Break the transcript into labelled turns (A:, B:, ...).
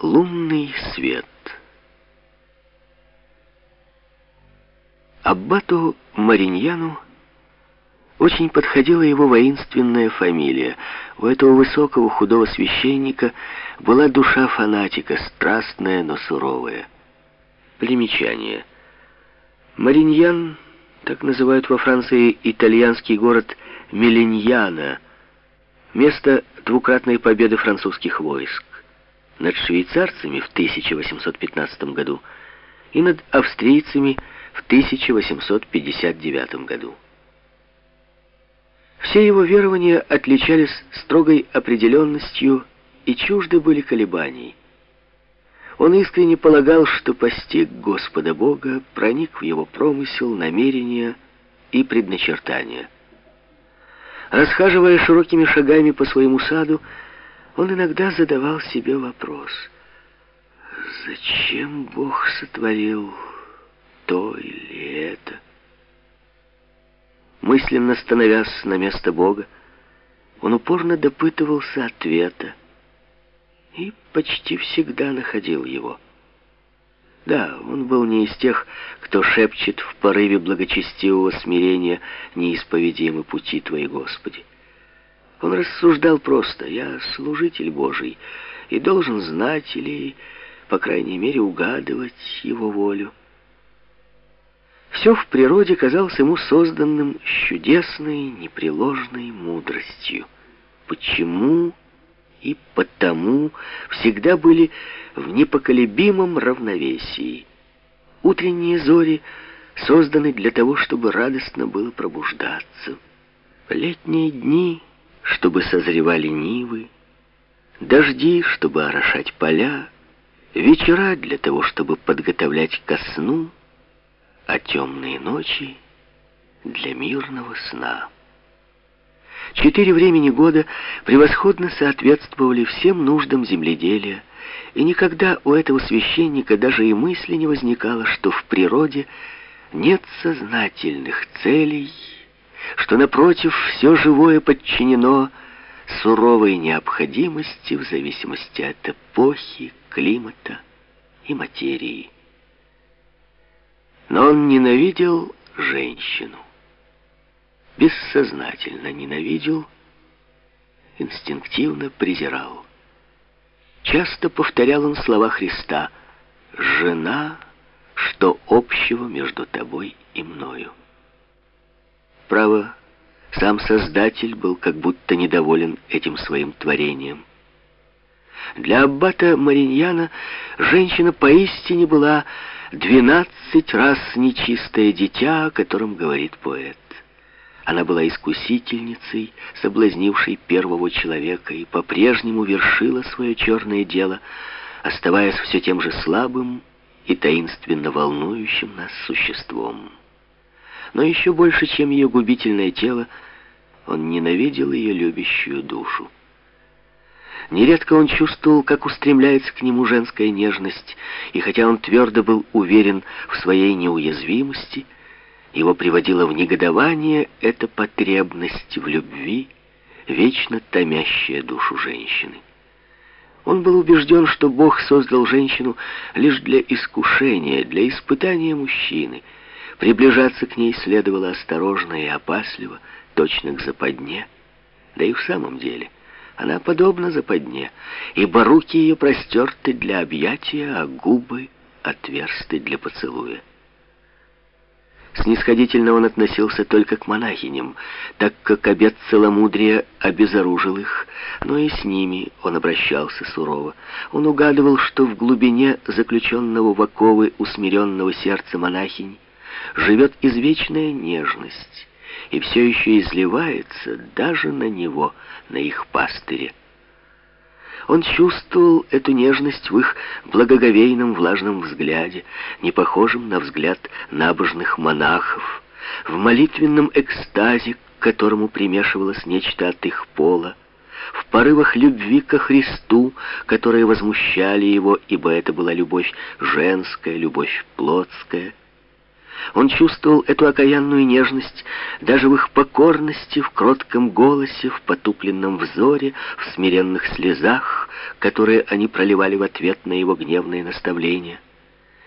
A: Лунный свет. Аббату Мариньяну очень подходила его воинственная фамилия. У этого высокого худого священника была душа фанатика, страстная, но суровая. Примечание. Мариньян, так называют во Франции итальянский город Мелиньяна, место двукратной победы французских войск над швейцарцами в 1815 году и над австрийцами в 1859 году. Все его верования отличались строгой определенностью и чужды были колебаний. Он искренне полагал, что постиг Господа Бога, проник в его промысел, намерения и предначертания. Расхаживая широкими шагами по своему саду, он иногда задавал себе вопрос, зачем Бог сотворил то или это? Мысленно становясь на место Бога, он упорно допытывался ответа и почти всегда находил его. Да, он был не из тех, кто шепчет в порыве благочестивого смирения неисповедимы пути Твои, Господи. Он рассуждал просто, я служитель Божий и должен знать или, по крайней мере, угадывать его волю. Все в природе казалось ему созданным чудесной, непреложной мудростью. Почему и потому всегда были в непоколебимом равновесии. Утренние зори созданы для того, чтобы радостно было пробуждаться. Летние дни, чтобы созревали нивы, дожди, чтобы орошать поля, вечера для того, чтобы подготовлять ко сну, а темные ночи для мирного сна. Четыре времени года превосходно соответствовали всем нуждам земледелия, и никогда у этого священника даже и мысли не возникало, что в природе нет сознательных целей, что, напротив, все живое подчинено суровой необходимости в зависимости от эпохи, климата и материи. Но он ненавидел женщину. Бессознательно ненавидел, инстинктивно презирал. Часто повторял он слова Христа «Жена, что общего между тобой и мною». Право, сам Создатель был как будто недоволен этим своим творением. Для аббата Мариньяна женщина поистине была двенадцать раз нечистое дитя, о котором говорит поэт. Она была искусительницей, соблазнившей первого человека, и по-прежнему вершила свое черное дело, оставаясь все тем же слабым и таинственно волнующим нас существом. Но еще больше, чем ее губительное тело, он ненавидел ее любящую душу. Нередко он чувствовал, как устремляется к нему женская нежность, и хотя он твердо был уверен в своей неуязвимости, его приводила в негодование эта потребность в любви, вечно томящая душу женщины. Он был убежден, что Бог создал женщину лишь для искушения, для испытания мужчины. Приближаться к ней следовало осторожно и опасливо, точно к западне. Да и в самом деле – она подобна западне, ибо руки ее простерты для объятия, а губы отверсты для поцелуя. Снисходительно он относился только к монахиням, так как обет целомудрия обезоружил их, но и с ними он обращался сурово. Он угадывал, что в глубине заключенного в оковы усмиренного сердца монахинь живет извечная нежность, и все еще изливается даже на него, на их пастыре. Он чувствовал эту нежность в их благоговейном влажном взгляде, не похожем на взгляд набожных монахов, в молитвенном экстазе, к которому примешивалось нечто от их пола, в порывах любви ко Христу, которые возмущали его, ибо это была любовь женская, любовь плотская, Он чувствовал эту окаянную нежность даже в их покорности, в кротком голосе, в потупленном взоре, в смиренных слезах, которые они проливали в ответ на его гневные наставления.